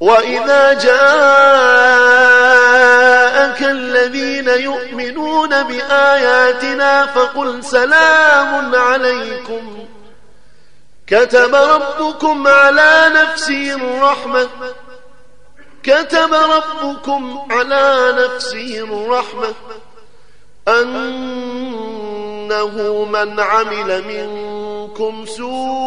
وإذا جاءك الذين يؤمنون بآياتنا فقل سلام عليكم كتب ربكم على نفسه الرحمة كتب ربكم على نفسه الرحمة أنه من عمل منكم سوءا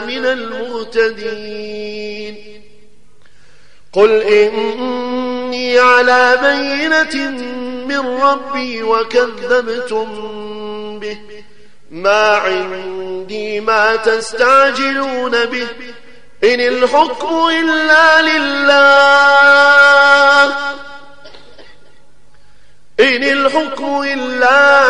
من المهتدين. قل إني على بينة من ربي وكذبتم به. ما عندي ما تستعجلون به. إن الحكم إلا لله. إن الحكم إلا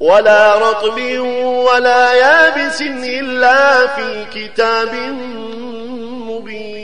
ولا رطب ولا يابس إلا في كتاب مبين.